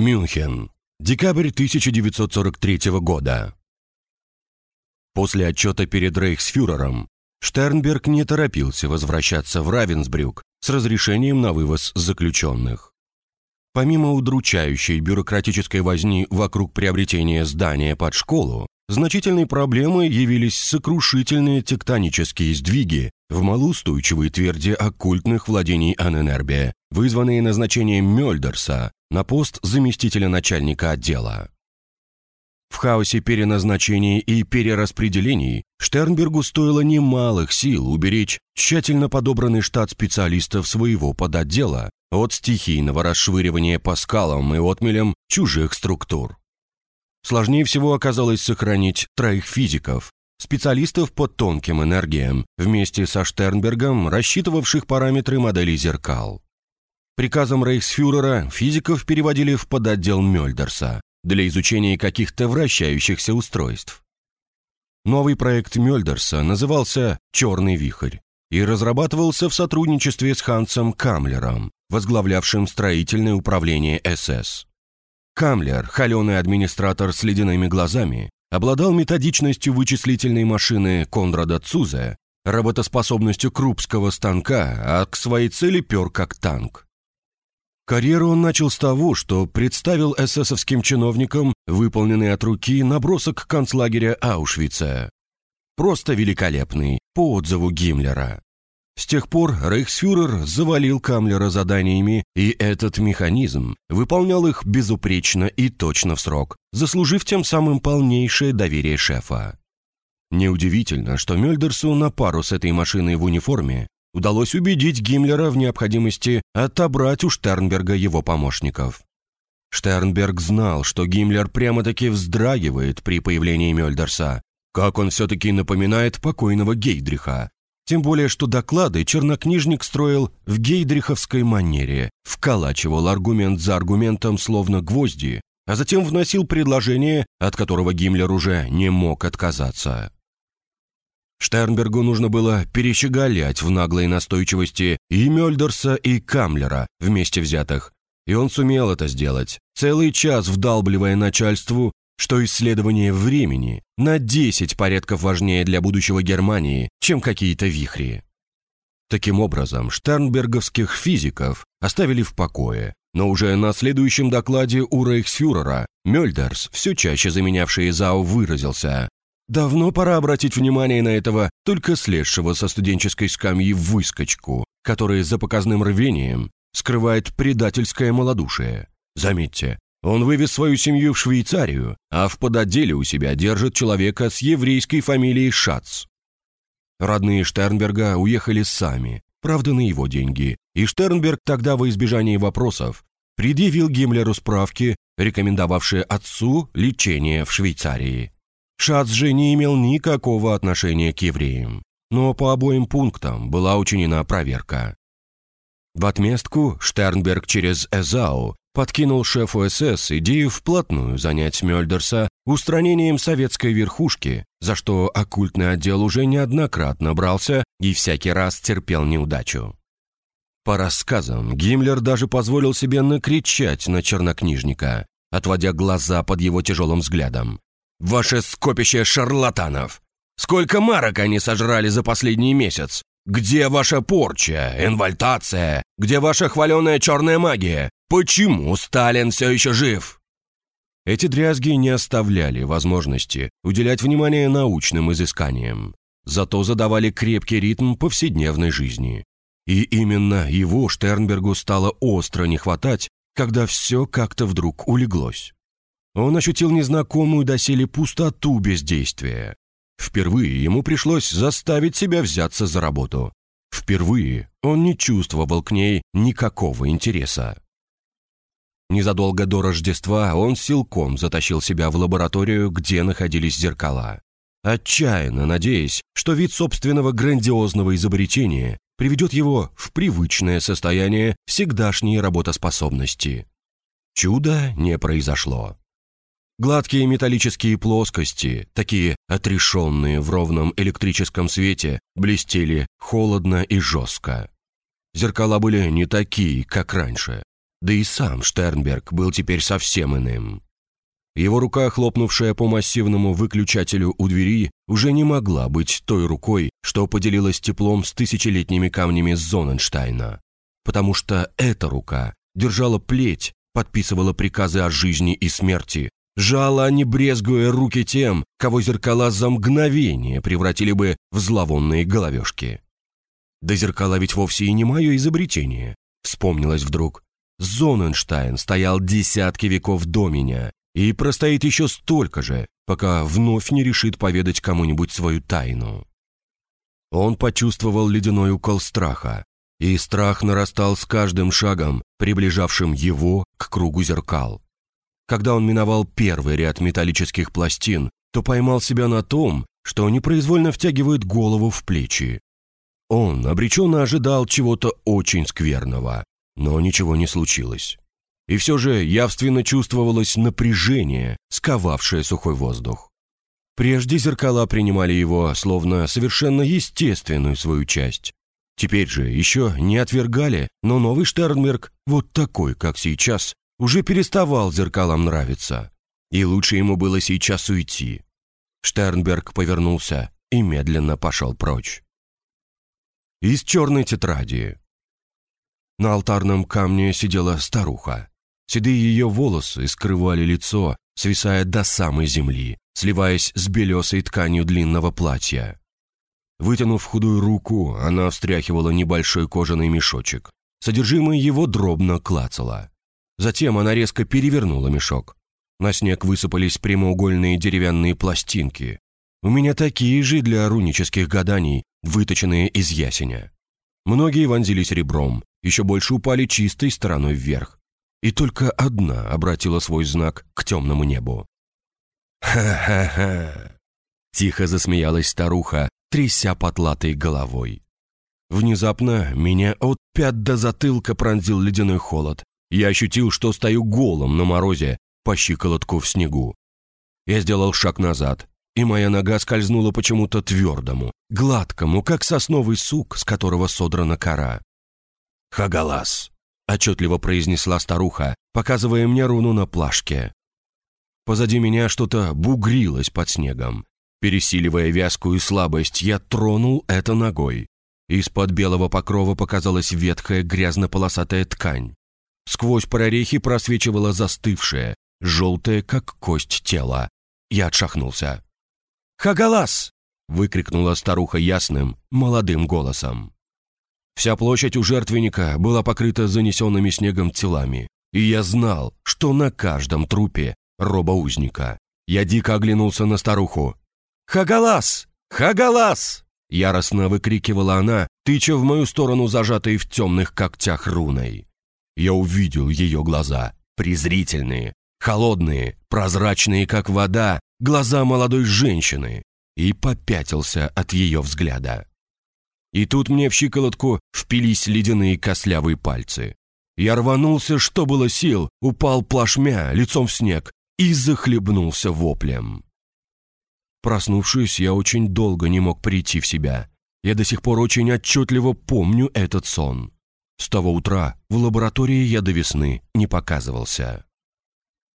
Мюнхен. Декабрь 1943 года. После отчета перед рейхсфюрером Штернберг не торопился возвращаться в Равенсбрюк с разрешением на вывоз заключенных. Помимо удручающей бюрократической возни вокруг приобретения здания под школу, значительной проблемой явились сокрушительные тектонические сдвиги в малоустойчивой тверди оккультных владений Аненербе, вызванные назначением Мёльдерса на пост заместителя начальника отдела. В хаосе переназначений и перераспределений Штернбергу стоило немалых сил уберечь тщательно подобранный штат специалистов своего подотдела от стихийного расшвыривания по скалам и отмелям чужих структур. Сложнее всего оказалось сохранить троих физиков, специалистов по тонким энергиям, вместе со Штернбергом, рассчитывавших параметры моделей зеркал. Приказом рейхсфюрера физиков переводили в подотдел Мёльдерса для изучения каких-то вращающихся устройств. Новый проект Мёльдерса назывался «Черный вихрь» и разрабатывался в сотрудничестве с Хансом Камлером, возглавлявшим строительное управление СС. Камлер, холеный администратор с ледяными глазами, обладал методичностью вычислительной машины Конрада Цузе, работоспособностью крупского станка, а к своей цели пер как танк. Карьеру он начал с того, что представил эсэсовским чиновникам выполненный от руки набросок концлагеря Аушвица. Просто великолепный, по отзыву Гиммлера. С тех пор рейхсфюрер завалил Камлера заданиями, и этот механизм выполнял их безупречно и точно в срок, заслужив тем самым полнейшее доверие шефа. Неудивительно, что Мёльдерсу на пару с этой машиной в униформе удалось убедить Гиммлера в необходимости отобрать у Штернберга его помощников. Штернберг знал, что Гиммлер прямо-таки вздрагивает при появлении Мёльдерса, как он все-таки напоминает покойного Гейдриха. Тем более, что доклады чернокнижник строил в гейдриховской манере, вколачивал аргумент за аргументом словно гвозди, а затем вносил предложение, от которого Гиммлер уже не мог отказаться. Штернбергу нужно было перещеголять в наглой настойчивости и Мёльдерса, и Камлера вместе взятых. И он сумел это сделать, целый час вдалбливая начальству, что исследование времени на 10 порядков важнее для будущего Германии, чем какие-то вихри. Таким образом, штернберговских физиков оставили в покое, но уже на следующем докладе у рейхсфюрера Мёльдерс, все чаще заменявший ЗАО, выразился Давно пора обратить внимание на этого только слезшего со студенческой скамьи выскочку, который за показным рвением скрывает предательское малодушие. Заметьте, он вывез свою семью в Швейцарию, а в подотделе у себя держит человека с еврейской фамилией Шац. Родные Штернберга уехали сами, правда, на его деньги, и Штернберг тогда во избежание вопросов предъявил Гиммлеру справки, рекомендовавшие отцу лечение в Швейцарии. Шац же не имел никакого отношения к евреям, но по обоим пунктам была учинена проверка. В отместку Штернберг через Эзау подкинул шефу СС идею вплотную занять Мёльдерса устранением советской верхушки, за что оккультный отдел уже неоднократно брался и всякий раз терпел неудачу. По рассказам, Гиммлер даже позволил себе накричать на чернокнижника, отводя глаза под его тяжелым взглядом, Ваше скопище шарлатанов! Сколько марок они сожрали за последний месяц? Где ваша порча, инвальтация? Где ваша хваленая черная магия? Почему Сталин все еще жив?» Эти дрязги не оставляли возможности уделять внимание научным изысканиям, зато задавали крепкий ритм повседневной жизни. И именно его Штернбергу стало остро не хватать, когда все как-то вдруг улеглось. Он ощутил незнакомую доселе пустоту бездействия. Впервые ему пришлось заставить себя взяться за работу. Впервые он не чувствовал к ней никакого интереса. Незадолго до Рождества он силком затащил себя в лабораторию, где находились зеркала. Отчаянно надеясь, что вид собственного грандиозного изобретения приведет его в привычное состояние всегдашней работоспособности. Чуда не произошло. Гладкие металлические плоскости, такие отрешенные в ровном электрическом свете, блестели холодно и жестко. Зеркала были не такие, как раньше. Да и сам Штернберг был теперь совсем иным. Его рука, хлопнувшая по массивному выключателю у двери, уже не могла быть той рукой, что поделилась теплом с тысячелетними камнями Зоненштайна. Потому что эта рука держала плеть, подписывала приказы о жизни и смерти, жала, не брезгуя руки тем, кого зеркала за мгновение превратили бы в зловонные головешки. Да зеркала ведь вовсе и не мое изобретение, вспомнилось вдруг. Зоненштайн стоял десятки веков до меня и простоит еще столько же, пока вновь не решит поведать кому-нибудь свою тайну. Он почувствовал ледяной укол страха, и страх нарастал с каждым шагом, приближавшим его к кругу зеркал. Когда он миновал первый ряд металлических пластин, то поймал себя на том, что непроизвольно втягивает голову в плечи. Он обреченно ожидал чего-то очень скверного, но ничего не случилось. И все же явственно чувствовалось напряжение, сковавшее сухой воздух. Прежде зеркала принимали его словно совершенно естественную свою часть. Теперь же еще не отвергали, но новый Штернберг, вот такой, как сейчас, уже переставал зеркалам нравиться. И лучше ему было сейчас уйти. Штернберг повернулся и медленно пошел прочь. Из черной тетради. На алтарном камне сидела старуха. Седые ее волосы скрывали лицо, свисая до самой земли, сливаясь с белесой тканью длинного платья. Вытянув худую руку, она встряхивала небольшой кожаный мешочек. Содержимое его дробно клацало. Затем она резко перевернула мешок. На снег высыпались прямоугольные деревянные пластинки. У меня такие же для рунических гаданий, выточенные из ясеня. Многие вонзились ребром, еще больше упали чистой стороной вверх и только одна обратила свой знак к темному небу. «Ха-ха-ха!» Тихо засмеялась старуха, тряся потлатой головой. Внезапно меня от пят до затылка пронзил ледяной холод. Я ощутил, что стою голым на морозе, по щиколотку в снегу. Я сделал шаг назад, и моя нога скользнула почему-то твердому, гладкому, как сосновый сук, с которого содрана кора. «Хагалас!» отчетливо произнесла старуха, показывая мне руну на плашке. Позади меня что-то бугрилось под снегом. Пересиливая вязкую слабость, я тронул это ногой. Из-под белого покрова показалась ветхая грязно-полосатая ткань. Сквозь прорехи просвечивала застывшая, желтая, как кость тело. Я отшахнулся. «Хагалас!» — выкрикнула старуха ясным, молодым голосом. Вся площадь у жертвенника была покрыта занесенными снегом телами. И я знал, что на каждом трупе роба узника. Я дико оглянулся на старуху. «Хагалас! Хагалас!» Яростно выкрикивала она, тыча в мою сторону зажатой в темных когтях руной. Я увидел ее глаза, презрительные, холодные, прозрачные, как вода, глаза молодой женщины, и попятился от ее взгляда. И тут мне в щиколотку впились ледяные костлявые пальцы. Я рванулся, что было сил, упал плашмя, лицом в снег, и захлебнулся воплем. Проснувшись, я очень долго не мог прийти в себя. Я до сих пор очень отчетливо помню этот сон. С того утра в лаборатории я до весны не показывался.